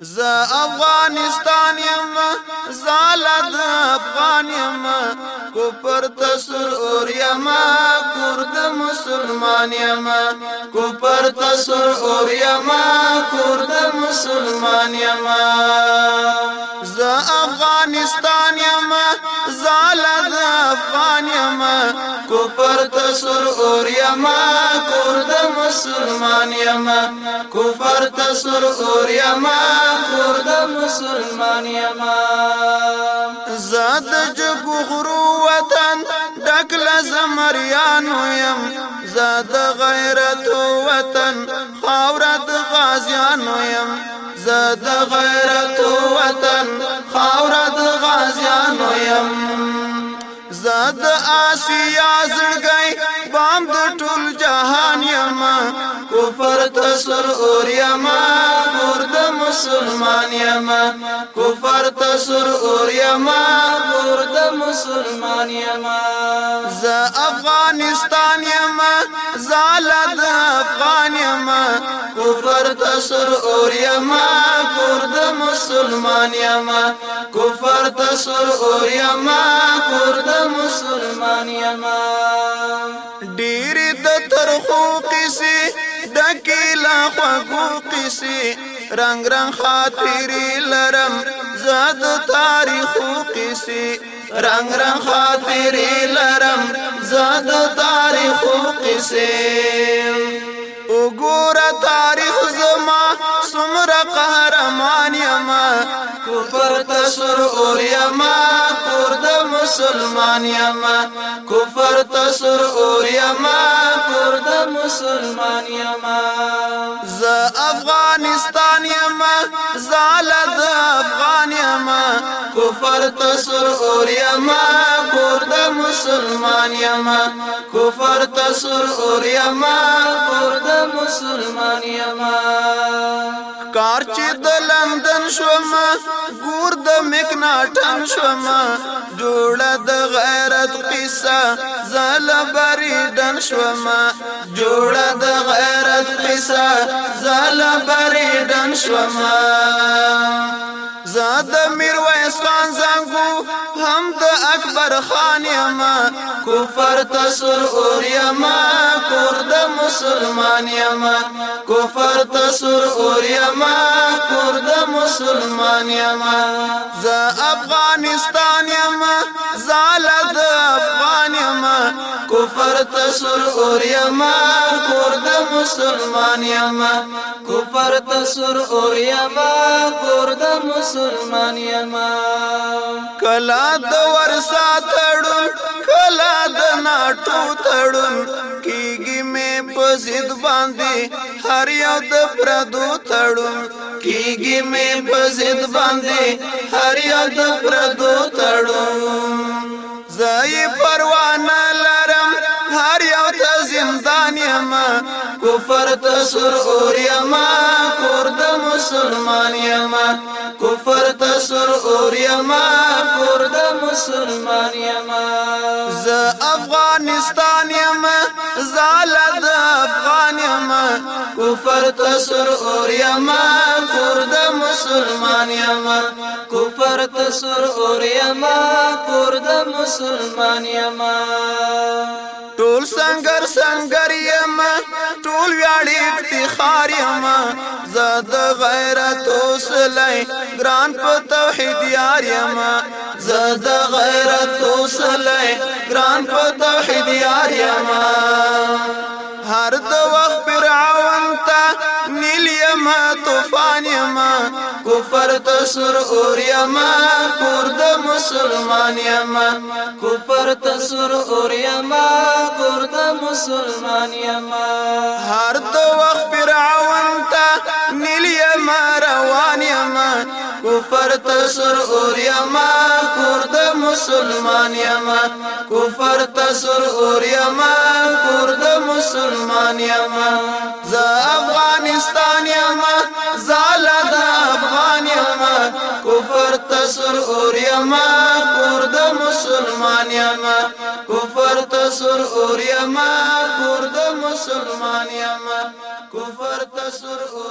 ز افغانستان يم زالد افغان يم کوپر تسر اور يم کرد مسلمان يم کوپر تسر اور يم کرد مسلمان يم ز افغانستان يم کفر تسر اور یما کور د مسلمان یما کفر تسر اور یما کور د مسلمان یما زاد جب غرو وطن ډکل زمریانو یم زاد غیرت وطن خاورت غازیانو یم زاد غیرت وطن خاورت غازیانو یم زد آسیا زړګي بام د ټول جهان یما کفر تسر اور یما ګور د مسلمان یما کفر تسر اور یما ګور د مسلمان یما ز افغانستان یما زالد افغان یما کفر تسر اور یما ګور د مسلمان یما کفر سرور یما کور د مسلمان یما ډیر د ترخو قصې د کلا خو قصې رنگ رنگ خاطرې لرم زاد تاریخو قصې رنگ رنگ خاطرې لرم زاد تاریخو قصې وګوره تاریخ زما سمره قهرمان یما کفر تسر اور یما کور د مسلمان یما کفر تسر اور یما کور د مسلمان یما ز افغانستان یما زال د افغان یما کفر تسر اور یما مسلمان یما کفر تسر اور یما کور د مسلمان یما کار چې د لندن شوما ګور د مکناټن شوما جوړه د غیرت قصه زل بریدن شوما جوړه د غیرت قصه زل بریدن شوما زاد میرویس خان زنګو اکبر خان یما کفر تسر اور یما کرد مسلمان یما کفر تسر اور یما کرد مسلمان یما ز افغانستان کفر تسر اور یما کور د مسلمان یما کفر تسر اور یما کور د مسلمان یما کلا د ور ساتړو کلا د ناټو تړو کیږي مې په زید باندې هر یو د پردو تړم کیږي مې په زید باندې هر یو د پردو تړم زای پروانه کفر تسر اور یما کور د مسلمان یما کفر تسر اور یما کور د مسلمان یما ز افغانستان یما زالد افغان یما کفر تسر اور یما کور د مسلمان یما کفر تسر اور یما کور د مسلمان یما ټول سنگر سنگر یم ټول ویاړي افتخار یم زاد غیرت وسلای ګران په توحید یار یم زاد غیرت وسلای ګران په توحید یار یم هر دو ما طوفان یما کفر ته سر اور یما کور د مسلمان یما کفر ته سر اور یما کور د مسلمان یما هر تو وخت فرعون ته نیل یما روان یما کفر ته سر اور یما کور د مسلمان یما کفر ته سر اور یما کور د مسلمان یما تسر اوریما کور د مسلمان یما کفر تسر اوریما کور د مسلمان یما کفر تسر